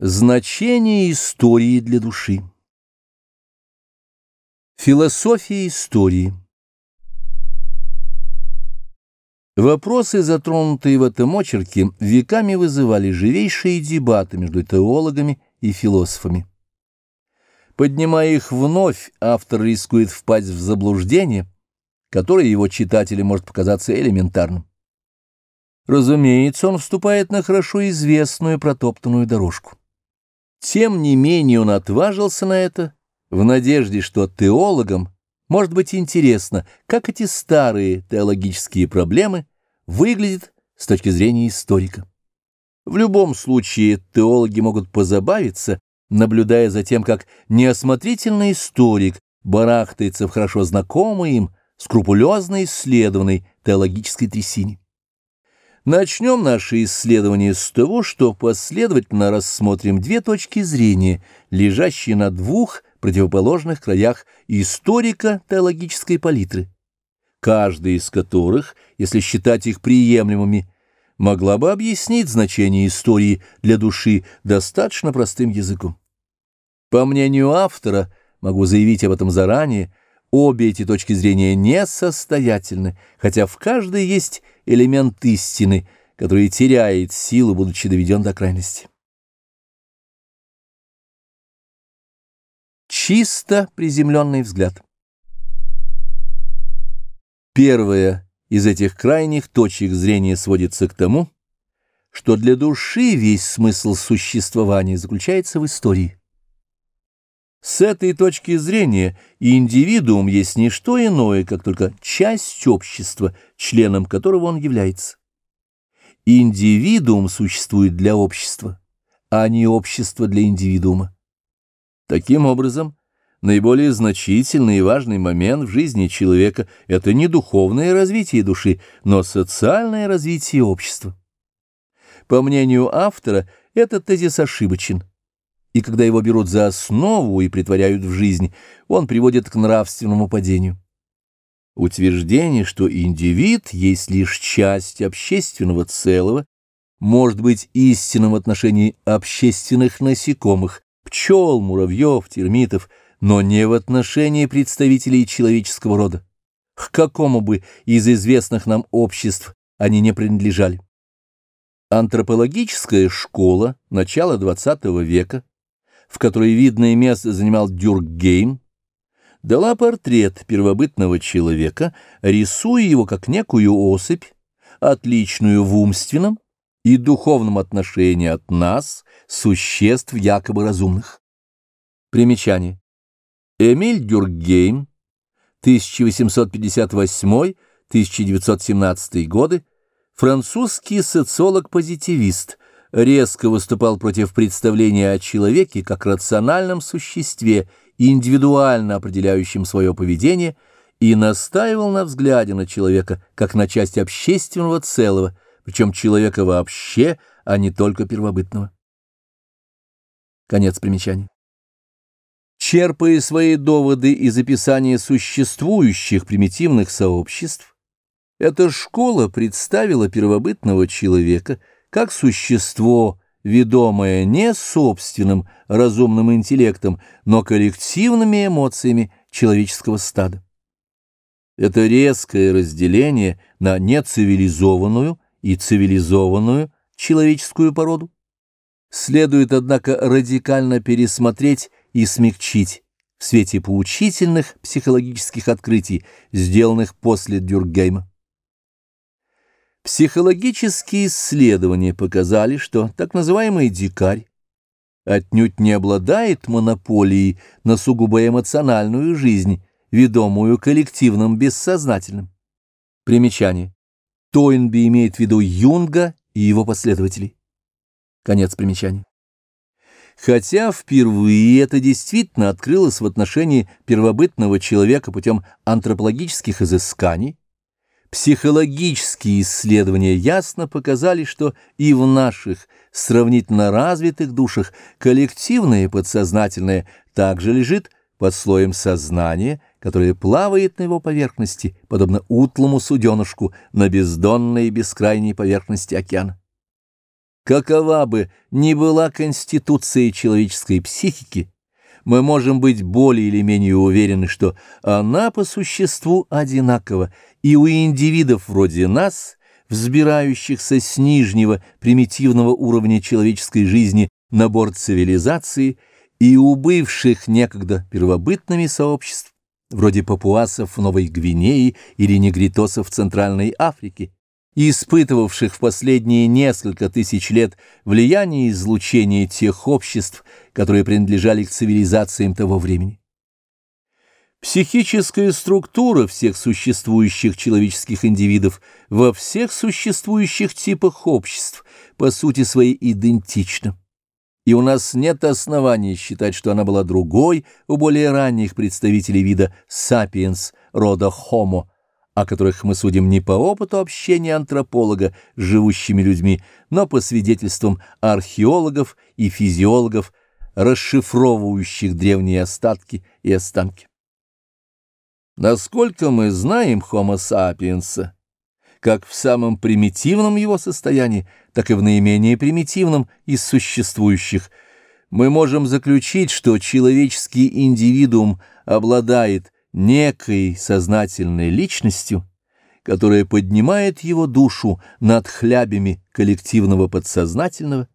Значение истории для души Философия истории Вопросы, затронутые в этом очерке, веками вызывали живейшие дебаты между теологами и философами. Поднимая их вновь, автор рискует впасть в заблуждение, которое его читателю может показаться элементарным. Разумеется, он вступает на хорошо известную протоптанную дорожку. Тем не менее он отважился на это, в надежде, что теологам может быть интересно, как эти старые теологические проблемы выглядят с точки зрения историка. В любом случае теологи могут позабавиться, наблюдая за тем, как неосмотрительный историк барахтается в хорошо знакомой им, скрупулезно исследованной теологической трясине. Начнем наше исследование с того, что последовательно рассмотрим две точки зрения, лежащие на двух противоположных краях историко-теологической палитры, каждая из которых, если считать их приемлемыми, могла бы объяснить значение истории для души достаточно простым языком. По мнению автора, могу заявить об этом заранее, Обе эти точки зрения несостоятельны, хотя в каждой есть элемент истины, который теряет силу, будучи доведен до крайности. Чисто приземленный взгляд. Первая из этих крайних точек зрения сводится к тому, что для души весь смысл существования заключается в истории. С этой точки зрения индивидуум есть не что иное, как только часть общества, членом которого он является. Индивидуум существует для общества, а не общество для индивидуума. Таким образом, наиболее значительный и важный момент в жизни человека – это не духовное развитие души, но социальное развитие общества. По мнению автора, этот тезис ошибочен – и когда его берут за основу и притворяют в жизнь, он приводит к нравственному падению. Утверждение, что индивид есть лишь часть общественного целого, может быть истинным в отношении общественных насекомых, пчел, муравьев, термитов, но не в отношении представителей человеческого рода, к какому бы из известных нам обществ они не принадлежали. Антропологическая школа начала XX века в которой видное место занимал Дюркгейм, дала портрет первобытного человека, рисуя его как некую особь, отличную в умственном и духовном отношении от нас, существ якобы разумных. Примечание. Эмиль Дюркгейм, 1858-1917 годы, французский социолог-позитивист, резко выступал против представления о человеке как рациональном существе, индивидуально определяющем свое поведение, и настаивал на взгляде на человека как на часть общественного целого, причем человека вообще, а не только первобытного. Конец примечания. Черпая свои доводы из описания существующих примитивных сообществ, эта школа представила первобытного человека – как существо, ведомое не собственным разумным интеллектом, но коллективными эмоциями человеческого стада. Это резкое разделение на нецивилизованную и цивилизованную человеческую породу следует, однако, радикально пересмотреть и смягчить в свете поучительных психологических открытий, сделанных после Дюркгейма. Психологические исследования показали, что так называемый дикарь отнюдь не обладает монополией на сугубо эмоциональную жизнь, ведомую коллективным бессознательным. Примечание. Тойнби имеет в виду Юнга и его последователей. Конец примечания. Хотя впервые это действительно открылось в отношении первобытного человека путем антропологических изысканий, Психологические исследования ясно показали, что и в наших сравнительно развитых душах коллективное подсознательное также лежит под слоем сознания, которое плавает на его поверхности, подобно утлому суденышку на бездонной и бескрайней поверхности океана. Какова бы ни была конституция человеческой психики, мы можем быть более или менее уверены, что она по существу одинакова и у индивидов вроде нас, взбирающихся с нижнего примитивного уровня человеческой жизни на борт цивилизации, и у бывших некогда первобытными сообществ, вроде папуасов в Новой Гвинее или негритосов в Центральной Африке, испытывавших в последние несколько тысяч лет влияние излучения тех обществ, которые принадлежали к цивилизациям того времени. Психическая структура всех существующих человеческих индивидов во всех существующих типах обществ по сути своей идентична. И у нас нет оснований считать, что она была другой у более ранних представителей вида «сапиенс» рода «homo», о которых мы судим не по опыту общения антрополога с живущими людьми, но по свидетельствам археологов и физиологов, расшифровывающих древние остатки и останки. Насколько мы знаем Homo sapiens, как в самом примитивном его состоянии, так и в наименее примитивном из существующих, мы можем заключить, что человеческий индивидуум обладает некой сознательной личностью, которая поднимает его душу над хлябями коллективного подсознательного,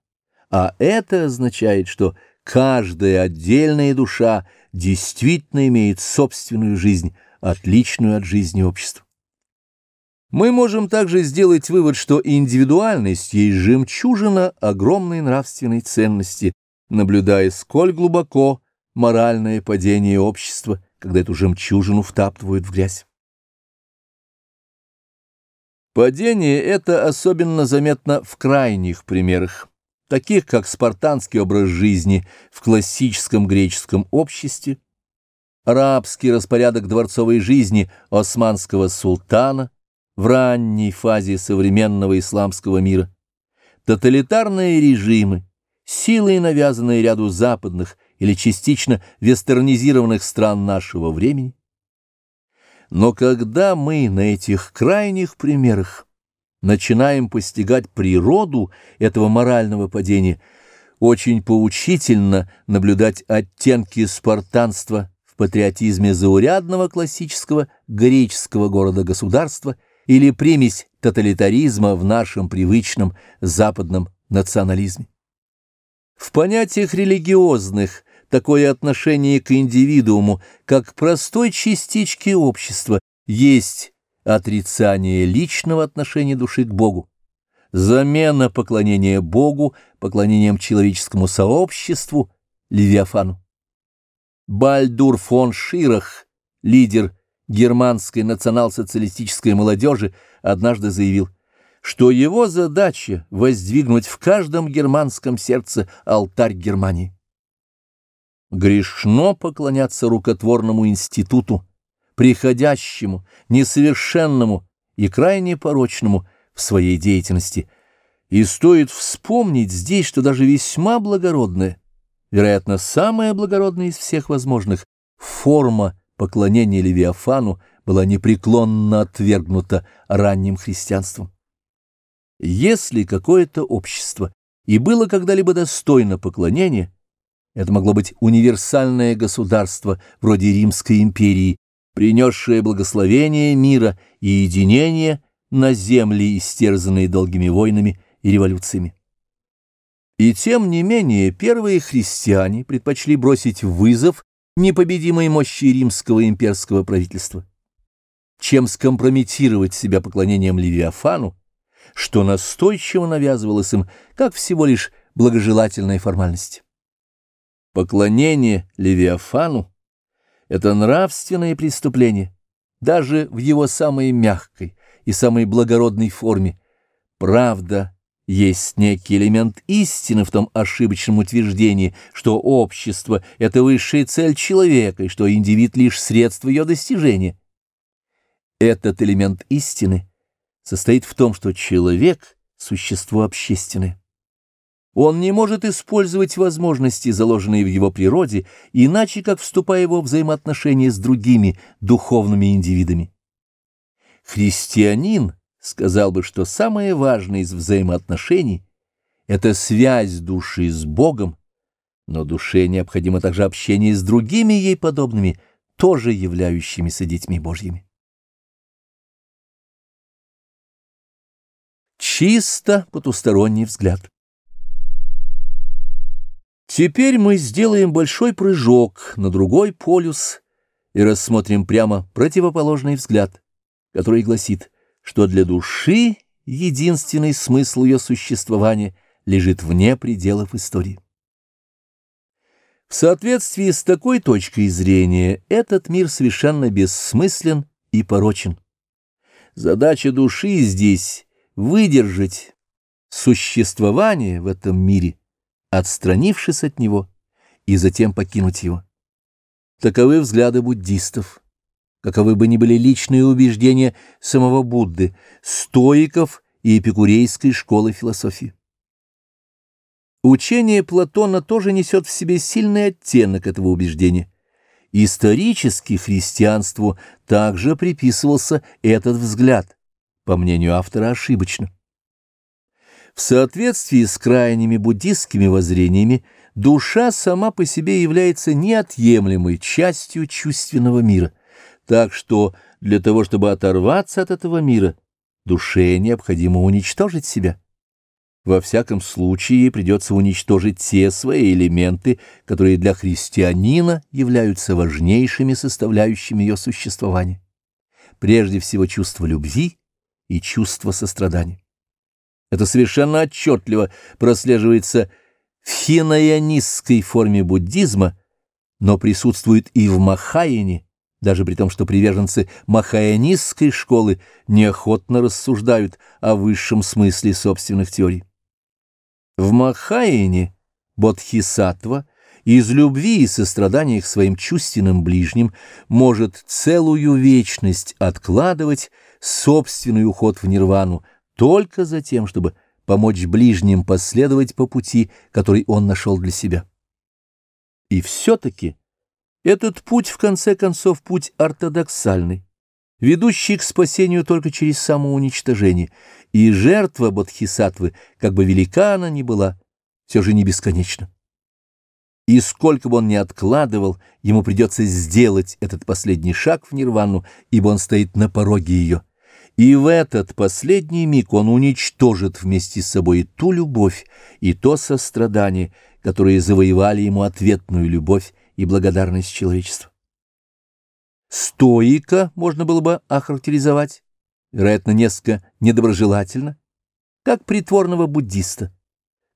а это означает, что каждая отдельная душа действительно имеет собственную жизнь, отличную от жизни общества. Мы можем также сделать вывод, что индивидуальность есть жемчужина огромной нравственной ценности, наблюдая, сколь глубоко моральное падение общества – когда эту жемчужину втаптывают в грязь. Падение это особенно заметно в крайних примерах, таких как спартанский образ жизни в классическом греческом обществе, арабский распорядок дворцовой жизни османского султана в ранней фазе современного исламского мира, тоталитарные режимы, силой навязанные ряду западных или частично вестернизированных стран нашего времени. Но когда мы на этих крайних примерах начинаем постигать природу этого морального падения, очень поучительно наблюдать оттенки спартанства в патриотизме заурядного классического греческого города-государства или примесь тоталитаризма в нашем привычном западном национализме. В понятиях религиозных такое отношение к индивидууму, как к простой частичке общества, есть отрицание личного отношения души к Богу, замена поклонения Богу поклонением человеческому сообществу, Левиафану. Бальдур фон Ширах, лидер германской национал-социалистической молодежи, однажды заявил, что его задача — воздвигнуть в каждом германском сердце алтарь Германии. Грешно поклоняться рукотворному институту, приходящему, несовершенному и крайне порочному в своей деятельности. И стоит вспомнить здесь, что даже весьма благородная, вероятно, самая благородная из всех возможных, форма поклонения Левиафану была непреклонно отвергнута ранним христианством. Если какое-то общество и было когда-либо достойно поклонения, это могло быть универсальное государство вроде Римской империи, принесшее благословение мира и единение на земли, истерзанные долгими войнами и революциями. И тем не менее первые христиане предпочли бросить вызов непобедимой мощи римского имперского правительства, чем скомпрометировать себя поклонением Левиафану, что настойчиво навязывалось им как всего лишь благожелательная формальность. Поклонение Левиафану — это нравственное преступление, даже в его самой мягкой и самой благородной форме. Правда есть некий элемент истины в том ошибочном утверждении, что общество — это высшая цель человека и что индивид — лишь средство ее достижения. Этот элемент истины состоит в том, что человек — существо общественное. Он не может использовать возможности, заложенные в его природе, иначе как вступая в взаимоотношения с другими духовными индивидами. Христианин сказал бы, что самое важное из взаимоотношений — это связь души с Богом, но душе необходимо также общение с другими ей подобными, тоже являющимися детьми Божьими. Чисто потусторонний взгляд. Теперь мы сделаем большой прыжок на другой полюс и рассмотрим прямо противоположный взгляд, который гласит, что для души единственный смысл ее существования лежит вне пределов истории. В соответствии с такой точкой зрения этот мир совершенно бессмыслен и порочен. Задача души здесь — выдержать существование в этом мире, отстранившись от него, и затем покинуть его. Таковы взгляды буддистов, каковы бы ни были личные убеждения самого Будды, стоиков и эпикурейской школы философии. Учение Платона тоже несет в себе сильный оттенок этого убеждения. Исторически христианству также приписывался этот взгляд, по мнению автора ошибочно. В соответствии с крайними буддистскими воззрениями, душа сама по себе является неотъемлемой частью чувственного мира, так что для того, чтобы оторваться от этого мира, душе необходимо уничтожить себя. Во всяком случае, ей придется уничтожить те свои элементы, которые для христианина являются важнейшими составляющими ее существования. Прежде всего, чувство любви и чувство сострадания. Это совершенно отчетливо прослеживается в хинаянистской форме буддизма, но присутствует и в Махаяне, даже при том, что приверженцы махаянистской школы неохотно рассуждают о высшем смысле собственных теорий. В Махаяне Бодхисаттва из любви и сострадания к своим чувственным ближним может целую вечность откладывать собственный уход в нирвану только за тем, чтобы помочь ближним последовать по пути, который он нашел для себя. И все-таки этот путь, в конце концов, путь ортодоксальный ведущий к спасению только через самоуничтожение, и жертва Бодхисаттвы, как бы велика она ни была, все же не бесконечна. И сколько бы он ни откладывал, ему придется сделать этот последний шаг в нирвану, ибо он стоит на пороге ее. И в этот последний миг он уничтожит вместе с собой и ту любовь, и то сострадание, которые завоевали ему ответную любовь и благодарность человечества. Стоика можно было бы охарактеризовать, вероятно, несколько недоброжелательно, как притворного буддиста,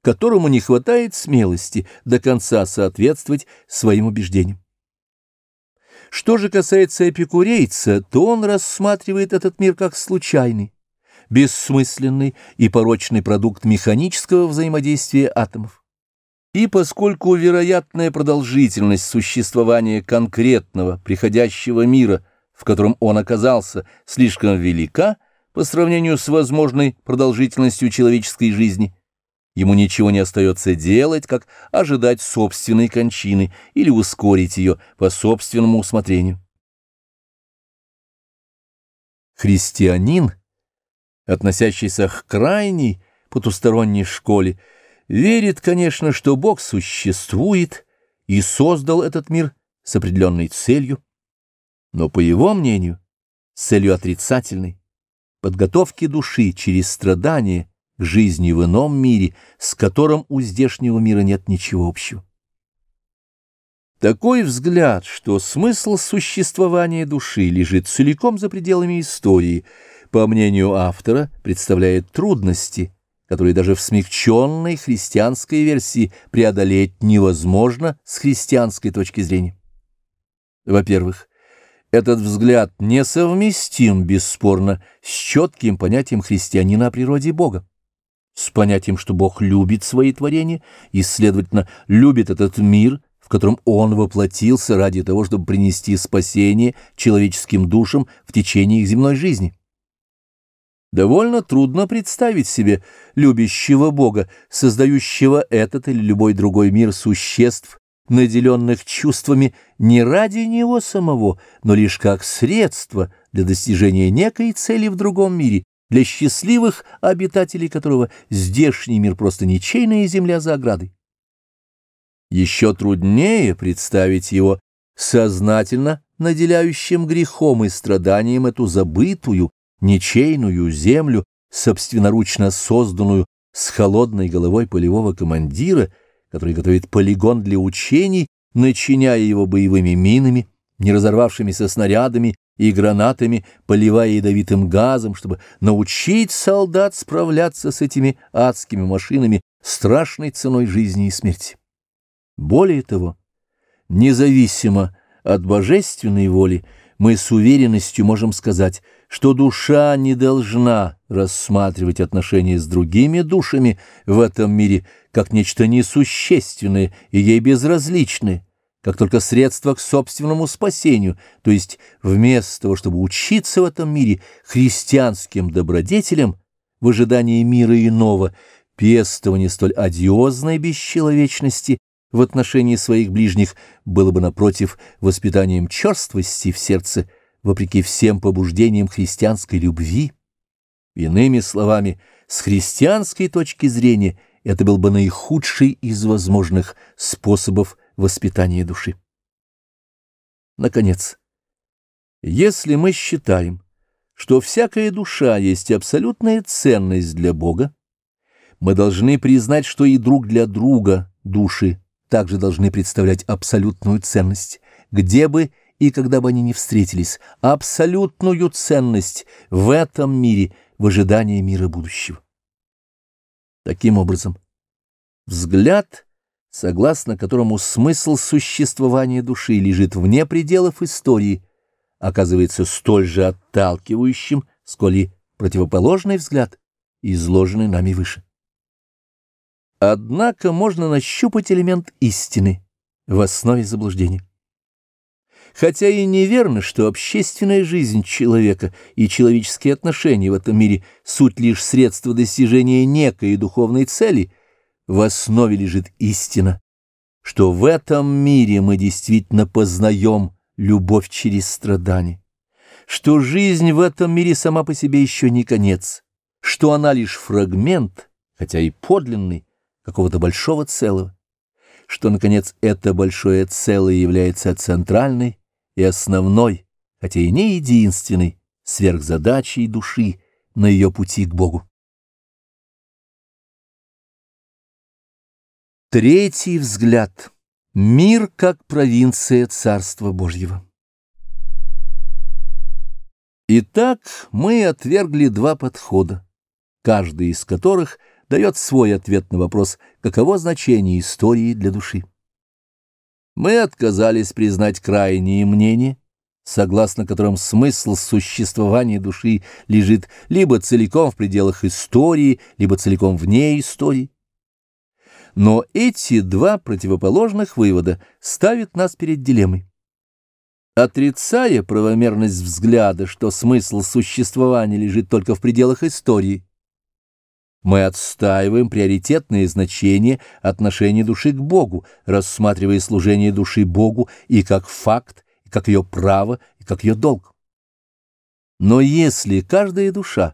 которому не хватает смелости до конца соответствовать своим убеждениям. Что же касается эпикурейца, то он рассматривает этот мир как случайный, бессмысленный и порочный продукт механического взаимодействия атомов. И поскольку вероятная продолжительность существования конкретного приходящего мира, в котором он оказался, слишком велика по сравнению с возможной продолжительностью человеческой жизни, ему ничего не остается делать, как ожидать собственной кончины или ускорить ее по собственному усмотрению. Христианин, относящийся к крайней потусторонней школе, верит, конечно, что Бог существует и создал этот мир с определенной целью, но, по его мнению, целью отрицательной, подготовки души через страдания к жизни в ином мире, с которым у здешнего мира нет ничего общего. Такой взгляд, что смысл существования души лежит целиком за пределами истории, по мнению автора, представляет трудности – которые даже в смягченной христианской версии преодолеть невозможно с христианской точки зрения. Во-первых, этот взгляд несовместим, бесспорно, с четким понятием христианина о природе Бога, с понятием, что Бог любит свои творения и, следовательно, любит этот мир, в котором Он воплотился ради того, чтобы принести спасение человеческим душам в течение их земной жизни. Довольно трудно представить себе любящего Бога, создающего этот или любой другой мир существ, наделенных чувствами не ради него самого, но лишь как средство для достижения некой цели в другом мире, для счастливых обитателей которого здешний мир просто ничейная земля за оградой. Еще труднее представить его сознательно наделяющим грехом и страданием эту забытую, ничейную землю, собственноручно созданную с холодной головой полевого командира, который готовит полигон для учений, начиняя его боевыми минами, не разорвавшимися снарядами и гранатами, поливая ядовитым газом, чтобы научить солдат справляться с этими адскими машинами страшной ценой жизни и смерти. Более того, независимо от божественной воли, мы с уверенностью можем сказать, что душа не должна рассматривать отношения с другими душами в этом мире как нечто несущественное и ей безразличное, как только средство к собственному спасению, то есть вместо того, чтобы учиться в этом мире христианским добродетелям в ожидании мира иного, пестование столь одиозной бесчеловечности в отношении своих ближних было бы, напротив, воспитанием черствости в сердце, вопреки всем побуждениям христианской любви. Иными словами, с христианской точки зрения это был бы наихудший из возможных способов воспитания души. Наконец, если мы считаем, что всякая душа есть абсолютная ценность для Бога, мы должны признать, что и друг для друга души также должны представлять абсолютную ценность, где бы и когда бы они ни встретились, абсолютную ценность в этом мире в ожидании мира будущего. Таким образом, взгляд, согласно которому смысл существования души лежит вне пределов истории, оказывается столь же отталкивающим, сколь и противоположный взгляд, изложенный нами выше. Однако можно нащупать элемент истины в основе заблуждения. Хотя и неверно, что общественная жизнь человека и человеческие отношения в этом мире суть лишь средства достижения некой духовной цели, в основе лежит истина, что в этом мире мы действительно познаем любовь через страдания, что жизнь в этом мире сама по себе еще не конец, что она лишь фрагмент, хотя и подлинный, какого-то большого целого, что, наконец, это большое целое является центральной и основной, хотя и не единственной, сверхзадачей души на ее пути к Богу. Третий взгляд. Мир как провинция Царства Божьего. Итак, мы отвергли два подхода, каждый из которых — дает свой ответ на вопрос, каково значение истории для души. Мы отказались признать крайние мнения, согласно которым смысл существования души лежит либо целиком в пределах истории, либо целиком вне истории. Но эти два противоположных вывода ставят нас перед дилеммой. Отрицая правомерность взгляда, что смысл существования лежит только в пределах истории, мы отстаиваем приоритетное значение отношения души к Богу, рассматривая служение души Богу и как факт, и как ее право, и как ее долг. Но если каждая душа,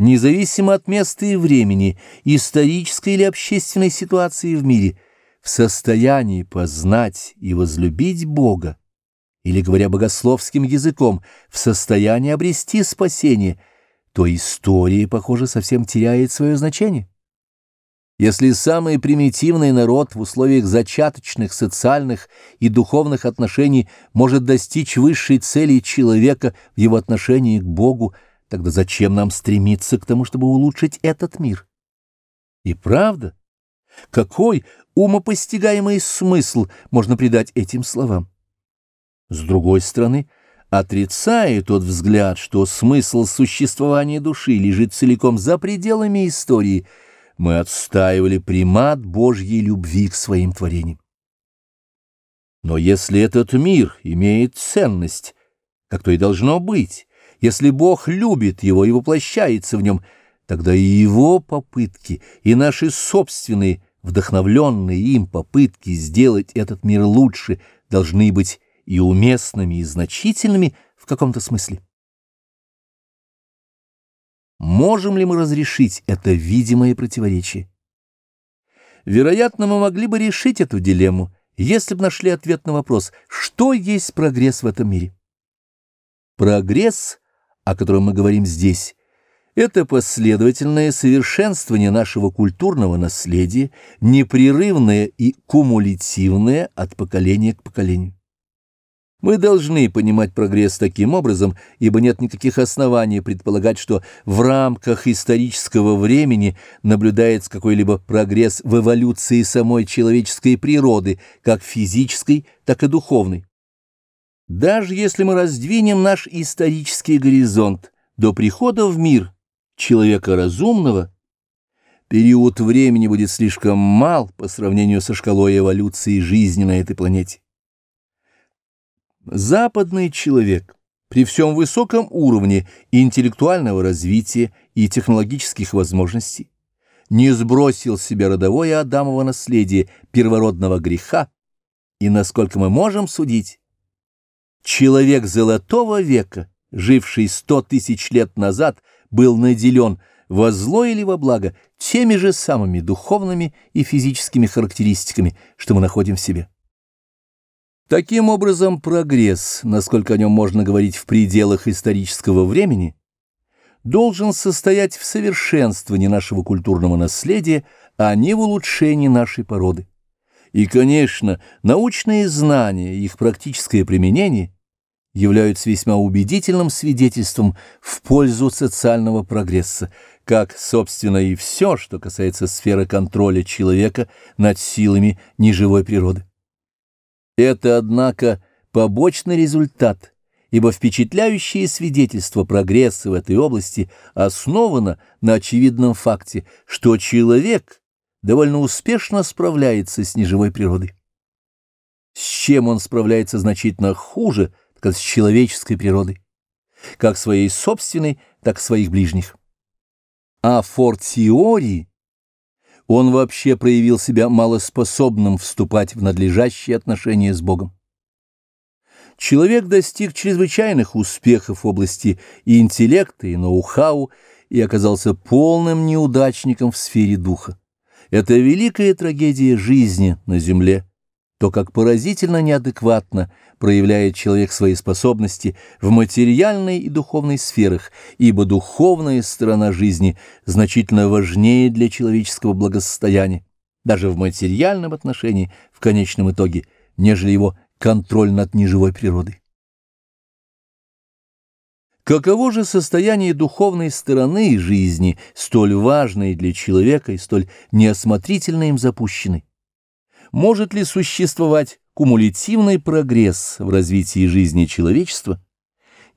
независимо от места и времени, исторической или общественной ситуации в мире, в состоянии познать и возлюбить Бога, или, говоря богословским языком, в состоянии обрести спасение – то история, похоже, совсем теряет свое значение. Если самый примитивный народ в условиях зачаточных социальных и духовных отношений может достичь высшей цели человека в его отношении к Богу, тогда зачем нам стремиться к тому, чтобы улучшить этот мир? И правда, какой умопостигаемый смысл можно придать этим словам? С другой стороны, Отрицая тот взгляд, что смысл существования души лежит целиком за пределами истории, мы отстаивали примат Божьей любви к своим творениям. Но если этот мир имеет ценность, как то и должно быть, если Бог любит его и воплощается в нем, тогда и его попытки, и наши собственные, вдохновленные им попытки сделать этот мир лучше, должны быть и уместными, и значительными в каком-то смысле. Можем ли мы разрешить это видимое противоречие? Вероятно, мы могли бы решить эту дилемму, если бы нашли ответ на вопрос, что есть прогресс в этом мире. Прогресс, о котором мы говорим здесь, это последовательное совершенствование нашего культурного наследия, непрерывное и кумулятивное от поколения к поколению. Мы должны понимать прогресс таким образом, ибо нет никаких оснований предполагать, что в рамках исторического времени наблюдается какой-либо прогресс в эволюции самой человеческой природы, как физической, так и духовной. Даже если мы раздвинем наш исторический горизонт до прихода в мир человека разумного, период времени будет слишком мал по сравнению со шкалой эволюции жизни на этой планете. Западный человек при всем высоком уровне интеллектуального развития и технологических возможностей не сбросил с себя родовое Адамово наследие первородного греха, и, насколько мы можем судить, Человек Золотого века, живший сто тысяч лет назад, был наделен во зло или во благо теми же самыми духовными и физическими характеристиками, что мы находим в себе. Таким образом, прогресс, насколько о нем можно говорить в пределах исторического времени, должен состоять в совершенствовании нашего культурного наследия, а не в улучшении нашей породы. И, конечно, научные знания и их практическое применение являются весьма убедительным свидетельством в пользу социального прогресса, как, собственно, и все, что касается сферы контроля человека над силами неживой природы. Это, однако, побочный результат, ибо впечатляющее свидетельство прогресса в этой области основано на очевидном факте, что человек – довольно успешно справляется с неживой природой. С чем он справляется значительно хуже, так с человеческой природой, как своей собственной, так и своих ближних. А фортиори он вообще проявил себя малоспособным вступать в надлежащие отношения с Богом. Человек достиг чрезвычайных успехов в области интеллекта, и ноу-хау, и оказался полным неудачником в сфере духа. Это великая трагедия жизни на земле, то, как поразительно неадекватно проявляет человек свои способности в материальной и духовной сферах, ибо духовная сторона жизни значительно важнее для человеческого благосостояния, даже в материальном отношении в конечном итоге, нежели его контроль над неживой природой. Каково же состояние духовной стороны жизни, столь важной для человека и столь неосмотрительно им запущенной? Может ли существовать кумулятивный прогресс в развитии жизни человечества,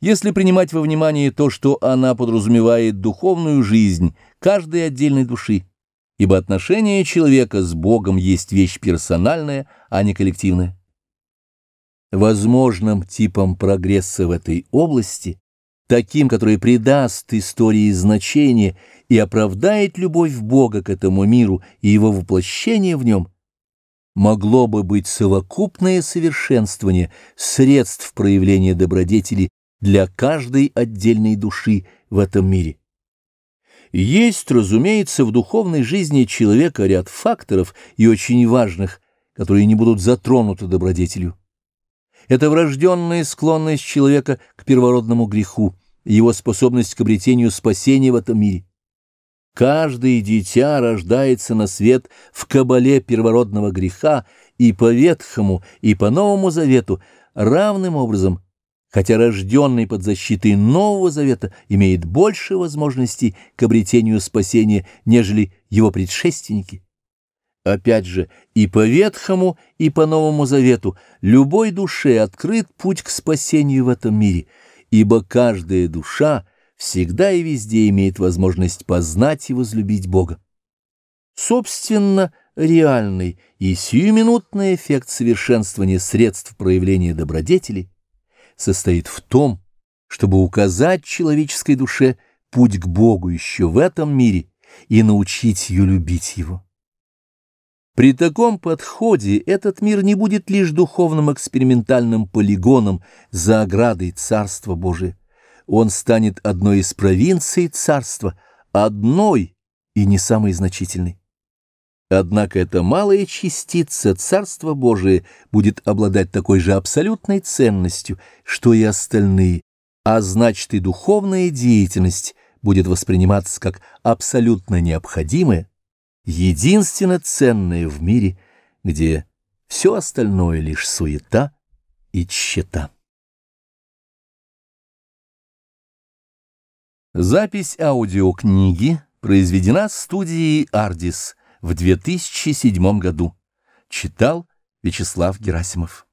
если принимать во внимание то, что она подразумевает духовную жизнь каждой отдельной души, ибо отношение человека с Богом есть вещь персональная, а не коллективная? Возможным типом прогресса в этой области таким, который придаст истории значение и оправдает любовь Бога к этому миру и его воплощение в нем, могло бы быть совокупное совершенствование средств проявления добродетели для каждой отдельной души в этом мире. Есть, разумеется, в духовной жизни человека ряд факторов и очень важных, которые не будут затронуты добродетелью. Это врожденная склонность человека к первородному греху, его способность к обретению спасения в этом мире. Каждое дитя рождается на свет в кабале первородного греха и по Ветхому, и по Новому Завету равным образом, хотя рожденный под защитой Нового Завета имеет больше возможностей к обретению спасения, нежели его предшественники. Опять же, и по Ветхому, и по Новому Завету любой душе открыт путь к спасению в этом мире – ибо каждая душа всегда и везде имеет возможность познать и возлюбить Бога. Собственно, реальный и сиюминутный эффект совершенствования средств проявления добродетели состоит в том, чтобы указать человеческой душе путь к Богу еще в этом мире и научить ее любить Его. При таком подходе этот мир не будет лишь духовным экспериментальным полигоном за оградой Царства Божия. он станет одной из провинций царства, одной и не самой значительной. Однако эта малая частица Царства Божия будет обладать такой же абсолютной ценностью, что и остальные, а значит и духовная деятельность будет восприниматься как абсолютно необходимая, единственно ценная в мире, где все остальное лишь суета и тщета. Запись аудиокниги произведена студией «Ардис» в 2007 году. Читал Вячеслав Герасимов.